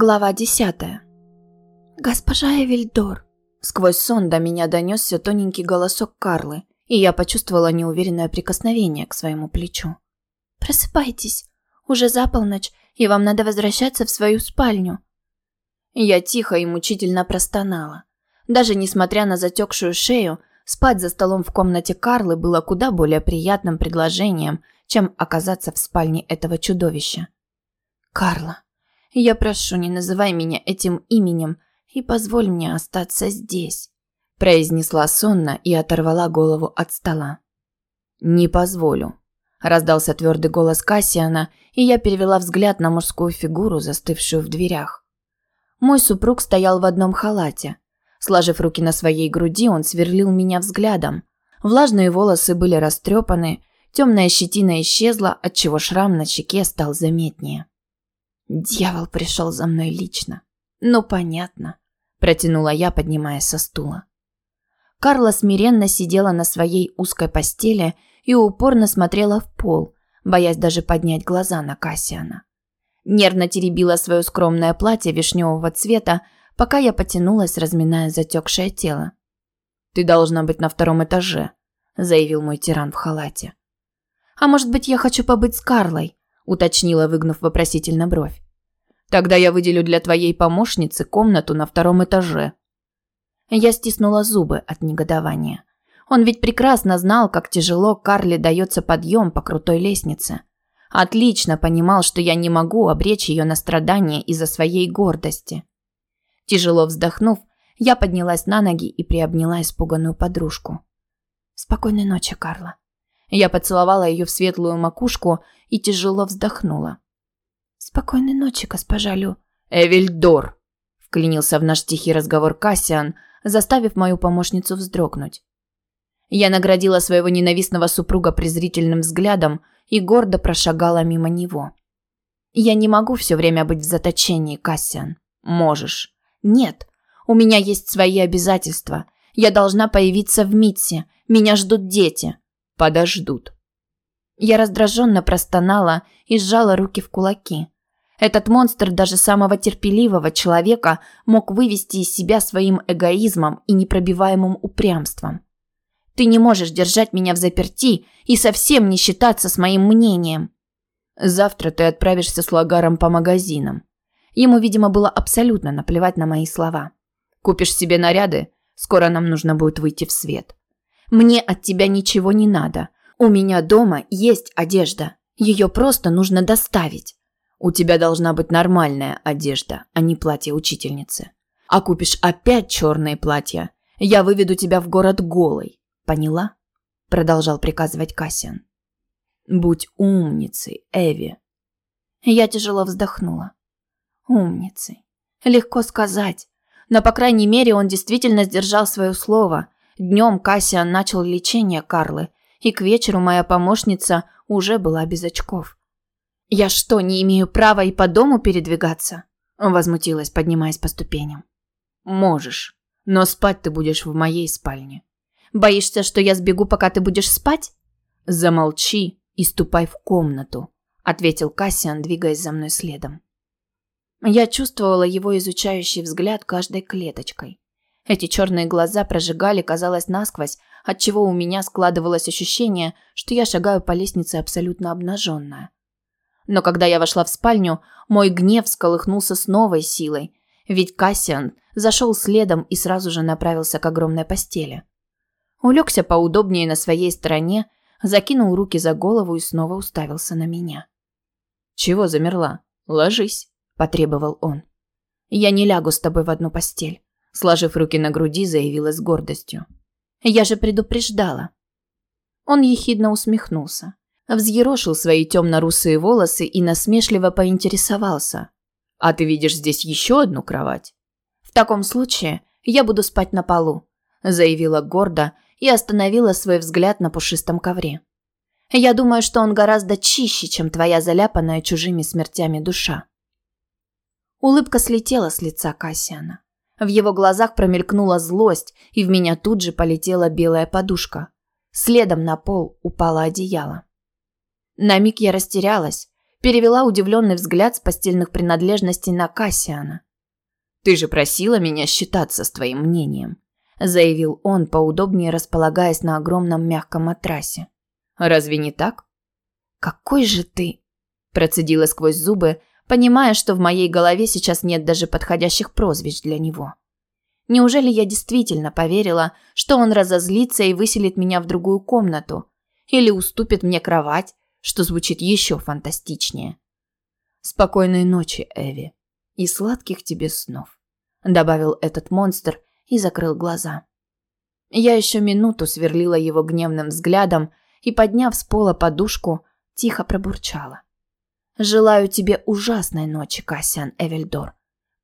Глава десятая. «Госпожа Эвельдор!» Сквозь сон до меня донесся тоненький голосок Карлы, и я почувствовала неуверенное прикосновение к своему плечу. «Просыпайтесь! Уже за полночь, и вам надо возвращаться в свою спальню!» Я тихо и мучительно простонала. Даже несмотря на затекшую шею, спать за столом в комнате Карлы было куда более приятным предложением, чем оказаться в спальне этого чудовища. «Карла!» Я прошу, не называй меня этим именем и позволь мне остаться здесь», – произнесла сонно и оторвала голову от стола. «Не позволю», – раздался твердый голос Кассиана, и я перевела взгляд на мужскую фигуру, застывшую в дверях. Мой супруг стоял в одном халате. Сложив руки на своей груди, он сверлил меня взглядом. Влажные волосы были растрепаны, темная щетина исчезла, отчего шрам на щеке стал заметнее. Дьявол пришел за мной лично. Ну, понятно, протянула я, поднимаясь со стула. Карла смиренно сидела на своей узкой постели и упорно смотрела в пол, боясь даже поднять глаза на Кассиана. Нервно теребила свое скромное платье вишневого цвета, пока я потянулась, разминая затекшее тело. «Ты должна быть на втором этаже», – заявил мой тиран в халате. «А может быть, я хочу побыть с Карлой?» Уточнила, выгнув вопросительно бровь. Тогда я выделю для твоей помощницы комнату на втором этаже. Я стиснула зубы от негодования. Он ведь прекрасно знал, как тяжело Карле дается подъем по крутой лестнице. Отлично понимал, что я не могу обречь ее на страдания из-за своей гордости. Тяжело вздохнув, я поднялась на ноги и приобняла испуганную подружку. «Спокойной ночи, Карла», я поцеловала ее в светлую макушку и тяжело вздохнула. «Спокойной ночи, госпожа Лю». «Эвельдор!» – вклинился в наш тихий разговор Кассиан, заставив мою помощницу вздрогнуть. Я наградила своего ненавистного супруга презрительным взглядом и гордо прошагала мимо него. «Я не могу все время быть в заточении, Кассиан». «Можешь». «Нет, у меня есть свои обязательства. Я должна появиться в Митсе. Меня ждут дети подождут. Я раздраженно простонала и сжала руки в кулаки. Этот монстр даже самого терпеливого человека мог вывести из себя своим эгоизмом и непробиваемым упрямством. Ты не можешь держать меня в заперти и совсем не считаться с моим мнением. Завтра ты отправишься с Лагаром по магазинам. Ему, видимо, было абсолютно наплевать на мои слова. Купишь себе наряды, скоро нам нужно будет выйти в свет. Мне от тебя ничего не надо. У меня дома есть одежда. Ее просто нужно доставить. У тебя должна быть нормальная одежда, а не платье учительницы. А купишь опять черные платья, я выведу тебя в город голой. Поняла? Продолжал приказывать Кассиан. Будь умницей, Эви. Я тяжело вздохнула. Умницей. Легко сказать. Но, по крайней мере, он действительно сдержал свое слово Днем Кассиан начал лечение Карлы, и к вечеру моя помощница уже была без очков. «Я что, не имею права и по дому передвигаться?» Возмутилась, поднимаясь по ступеням. «Можешь, но спать ты будешь в моей спальне». «Боишься, что я сбегу, пока ты будешь спать?» «Замолчи и ступай в комнату», ответил Кассиан, двигаясь за мной следом. Я чувствовала его изучающий взгляд каждой клеточкой. Эти черные глаза прожигали, казалось, насквозь, отчего у меня складывалось ощущение, что я шагаю по лестнице абсолютно обнаженная. Но когда я вошла в спальню, мой гнев всколыхнулся с новой силой, ведь Кассиан зашел следом и сразу же направился к огромной постели. Улегся поудобнее на своей стороне, закинул руки за голову и снова уставился на меня. «Чего замерла? Ложись», – потребовал он. «Я не лягу с тобой в одну постель сложив руки на груди, заявила с гордостью. Я же предупреждала. Он ехидно усмехнулся, взъерошил свои темно-русые волосы и насмешливо поинтересовался: "А ты видишь здесь еще одну кровать?" "В таком случае я буду спать на полу", заявила гордо и остановила свой взгляд на пушистом ковре. "Я думаю, что он гораздо чище, чем твоя заляпанная чужими смертями душа". Улыбка слетела с лица Кассиана. В его глазах промелькнула злость, и в меня тут же полетела белая подушка. Следом на пол упало одеяло. На миг я растерялась. перевела удивленный взгляд с постельных принадлежностей на Кассиана. «Ты же просила меня считаться с твоим мнением», – заявил он, поудобнее располагаясь на огромном мягком матрасе. «Разве не так?» «Какой же ты!» – процедила сквозь зубы, понимая, что в моей голове сейчас нет даже подходящих прозвищ для него. Неужели я действительно поверила, что он разозлится и выселит меня в другую комнату? Или уступит мне кровать, что звучит еще фантастичнее? «Спокойной ночи, Эви, и сладких тебе снов», – добавил этот монстр и закрыл глаза. Я еще минуту сверлила его гневным взглядом и, подняв с пола подушку, тихо пробурчала. Желаю тебе ужасной ночи, Кассиан Эвельдор.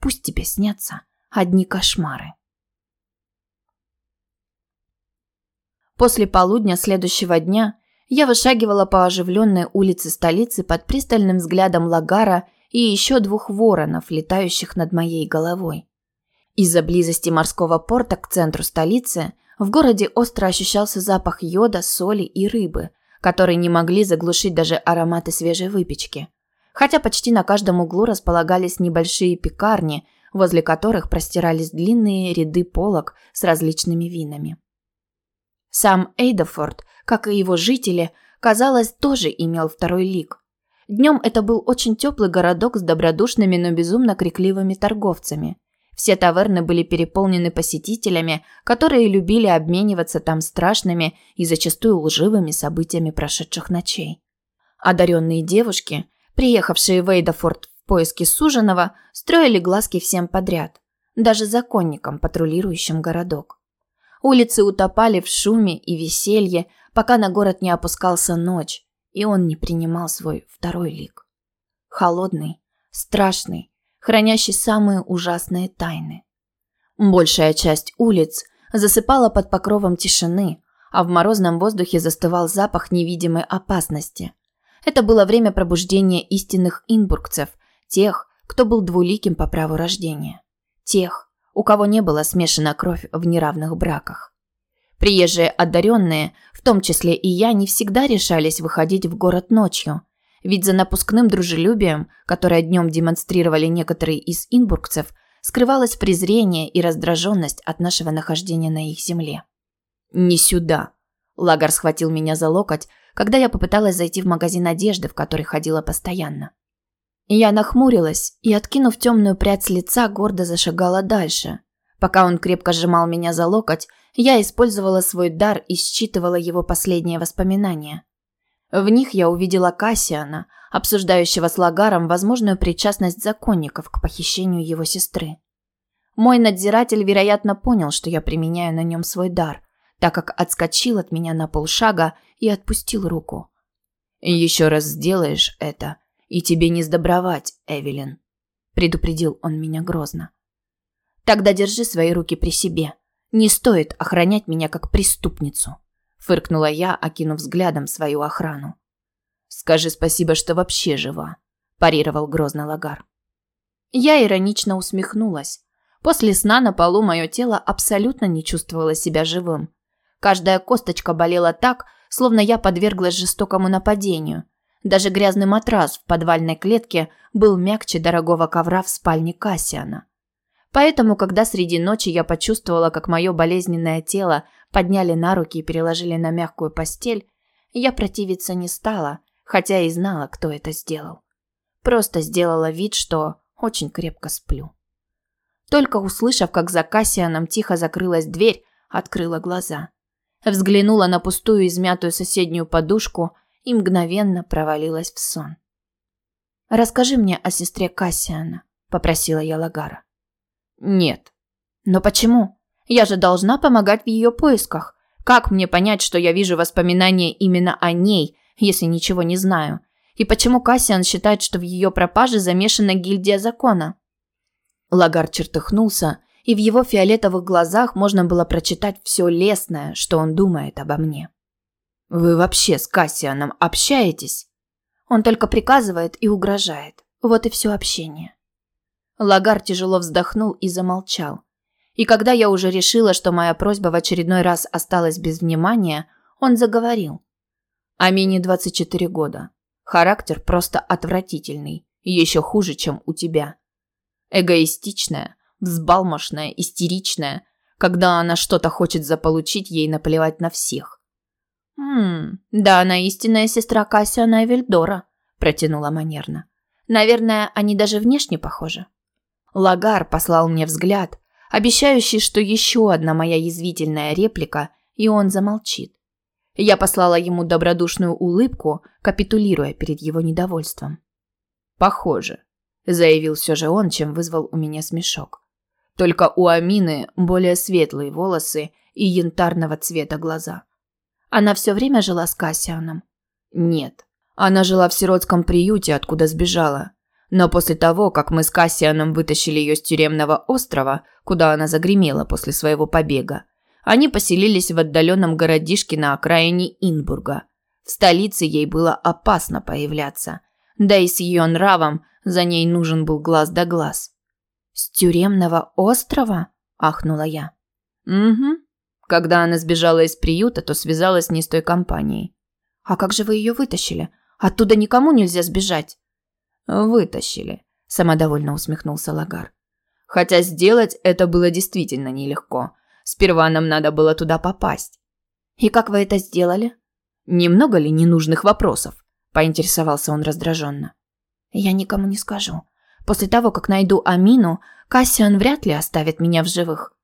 Пусть тебе снятся одни кошмары. После полудня следующего дня я вышагивала по оживленной улице столицы под пристальным взглядом Лагара и еще двух воронов, летающих над моей головой. Из-за близости морского порта к центру столицы в городе остро ощущался запах йода, соли и рыбы, которые не могли заглушить даже ароматы свежей выпечки – хотя почти на каждом углу располагались небольшие пекарни, возле которых простирались длинные ряды полок с различными винами. Сам Эйдафорд, как и его жители, казалось, тоже имел второй лик. Днем это был очень теплый городок с добродушными, но безумно крикливыми торговцами. Все таверны были переполнены посетителями, которые любили обмениваться там страшными и зачастую лживыми событиями прошедших ночей. Одаренные девушки, Приехавшие в Эйдафорд в поиске суженого строили глазки всем подряд, даже законникам, патрулирующим городок. Улицы утопали в шуме и веселье, пока на город не опускался ночь, и он не принимал свой второй лик. Холодный, страшный, хранящий самые ужасные тайны. Большая часть улиц засыпала под покровом тишины, а в морозном воздухе застывал запах невидимой опасности – это было время пробуждения истинных инбургцев, тех, кто был двуликим по праву рождения, тех, у кого не была смешана кровь в неравных браках. Приезжие одаренные, в том числе и я, не всегда решались выходить в город ночью, ведь за напускным дружелюбием, которое днем демонстрировали некоторые из инбургцев, скрывалось презрение и раздраженность от нашего нахождения на их земле. «Не сюда!» Лагар схватил меня за локоть, когда я попыталась зайти в магазин одежды, в который ходила постоянно. Я нахмурилась и, откинув темную прядь с лица, гордо зашагала дальше. Пока он крепко сжимал меня за локоть, я использовала свой дар и считывала его последние воспоминания. В них я увидела Кассиана, обсуждающего с Лагаром возможную причастность законников к похищению его сестры. Мой надзиратель, вероятно, понял, что я применяю на нем свой дар, так как отскочил от меня на полшага и отпустил руку. «Еще раз сделаешь это, и тебе не сдобровать, Эвелин», – предупредил он меня грозно. «Тогда держи свои руки при себе. Не стоит охранять меня как преступницу», – фыркнула я, окинув взглядом свою охрану. «Скажи спасибо, что вообще жива», – парировал грозно Лагар. Я иронично усмехнулась. После сна на полу мое тело абсолютно не чувствовало себя живым. Каждая косточка болела так, словно я подверглась жестокому нападению. Даже грязный матрас в подвальной клетке был мягче дорогого ковра в спальне Кассиана. Поэтому, когда среди ночи я почувствовала, как мое болезненное тело подняли на руки и переложили на мягкую постель, я противиться не стала, хотя и знала, кто это сделал. Просто сделала вид, что очень крепко сплю. Только услышав, как за Кассианом тихо закрылась дверь, открыла глаза – взглянула на пустую измятую соседнюю подушку и мгновенно провалилась в сон. «Расскажи мне о сестре Кассиана», – попросила я Лагара. «Нет». «Но почему? Я же должна помогать в ее поисках. Как мне понять, что я вижу воспоминания именно о ней, если ничего не знаю? И почему Кассиан считает, что в ее пропаже замешана гильдия закона?» Лагар чертыхнулся и в его фиолетовых глазах можно было прочитать все лесное, что он думает обо мне. «Вы вообще с Кассианом общаетесь?» Он только приказывает и угрожает. Вот и все общение. Лагар тяжело вздохнул и замолчал. И когда я уже решила, что моя просьба в очередной раз осталась без внимания, он заговорил. Амине 24 года. Характер просто отвратительный, еще хуже, чем у тебя. Эгоистичная, взбалмошная, истеричная. Когда она что-то хочет заполучить, ей наплевать на всех. «Хм, да, она истинная сестра Кассиана Эвельдора», – протянула манерно. «Наверное, они даже внешне похожи». Лагар послал мне взгляд, обещающий, что еще одна моя язвительная реплика, и он замолчит. Я послала ему добродушную улыбку, капитулируя перед его недовольством. «Похоже», – заявил все же он, чем вызвал у меня смешок. Только у Амины более светлые волосы и янтарного цвета глаза. Она все время жила с Кассианом? Нет. Она жила в сиротском приюте, откуда сбежала. Но после того, как мы с Кассианом вытащили ее с тюремного острова, куда она загремела после своего побега, они поселились в отдаленном городишке на окраине Инбурга. В столице ей было опасно появляться. Да и с ее нравом за ней нужен был глаз да глаз. «С тюремного острова?» – ахнула я. «Угу. Когда она сбежала из приюта, то связалась не с той компанией». «А как же вы ее вытащили? Оттуда никому нельзя сбежать». «Вытащили», – самодовольно усмехнулся Лагар. «Хотя сделать это было действительно нелегко. Сперва нам надо было туда попасть». «И как вы это сделали?» «Немного ли ненужных вопросов?» – поинтересовался он раздраженно. «Я никому не скажу. После того, как найду Амину, Кассиан вряд ли оставит меня в живых.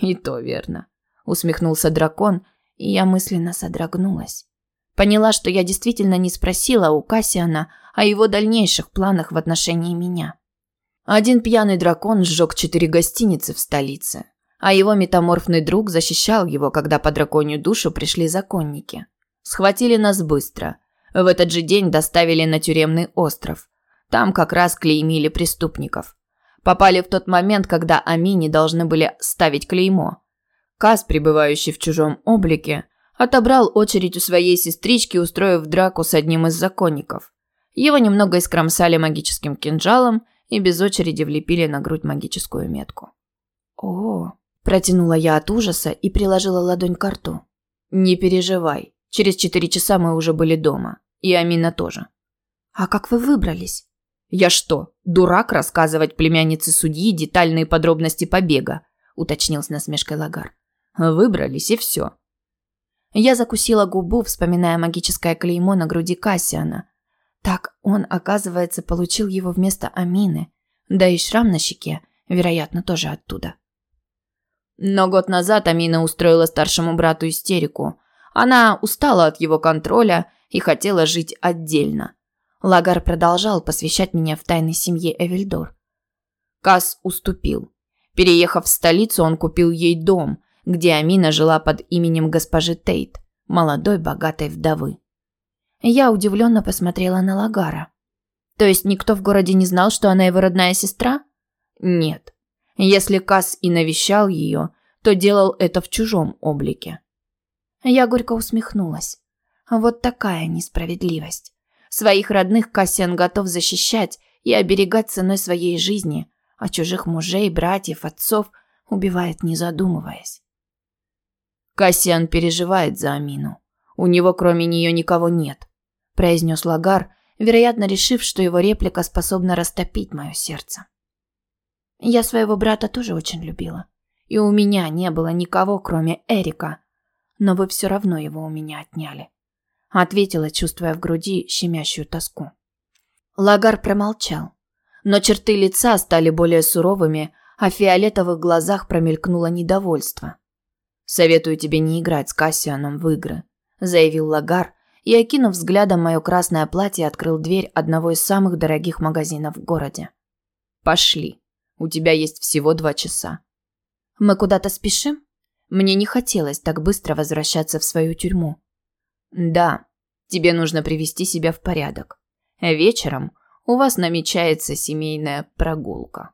И то верно, усмехнулся дракон, и я мысленно содрогнулась. Поняла, что я действительно не спросила у Кассиана о его дальнейших планах в отношении меня. Один пьяный дракон сжег четыре гостиницы в столице, а его метаморфный друг защищал его, когда по драконью душу пришли законники. Схватили нас быстро. В этот же день доставили на тюремный остров, там как раз клеймили преступников. Попали в тот момент, когда Амине должны были ставить клеймо. Каз, пребывающий в чужом облике, отобрал очередь у своей сестрички, устроив драку с одним из законников. Его немного искромсали магическим кинжалом и без очереди влепили на грудь магическую метку. «О!» – протянула я от ужаса и приложила ладонь к рту. «Не переживай. Через четыре часа мы уже были дома. И Амина тоже». «А как вы выбрались?» «Я что, дурак рассказывать племяннице судьи детальные подробности побега?» – уточнил с насмешкой Лагар. «Выбрались, и все». Я закусила губу, вспоминая магическое клеймо на груди Кассиана. Так он, оказывается, получил его вместо Амины. Да и шрам на щеке, вероятно, тоже оттуда. Но год назад Амина устроила старшему брату истерику. Она устала от его контроля и хотела жить отдельно. Лагар продолжал посвящать меня в тайны семьи Эвельдор. Кас уступил. Переехав в столицу, он купил ей дом, где Амина жила под именем госпожи Тейт, молодой богатой вдовы. Я удивленно посмотрела на Лагара. То есть никто в городе не знал, что она его родная сестра? Нет. Если Кас и навещал ее, то делал это в чужом облике. Я горько усмехнулась. Вот такая несправедливость. Своих родных Кассиан готов защищать и оберегать ценой своей жизни, а чужих мужей, братьев, отцов убивает, не задумываясь. Кассиан переживает за Амину. У него кроме нее никого нет, произнес Лагар, вероятно, решив, что его реплика способна растопить мое сердце. Я своего брата тоже очень любила. И у меня не было никого, кроме Эрика. Но вы все равно его у меня отняли ответила, чувствуя в груди щемящую тоску. Лагар промолчал, но черты лица стали более суровыми, а в фиолетовых глазах промелькнуло недовольство. Советую тебе не играть с Кассианом в игры, заявил Лагар и, окинув взглядом мое красное платье, открыл дверь одного из самых дорогих магазинов в городе. Пошли. У тебя есть всего два часа. Мы куда-то спешим? Мне не хотелось так быстро возвращаться в свою тюрьму. Да, тебе нужно привести себя в порядок. Вечером у вас намечается семейная прогулка.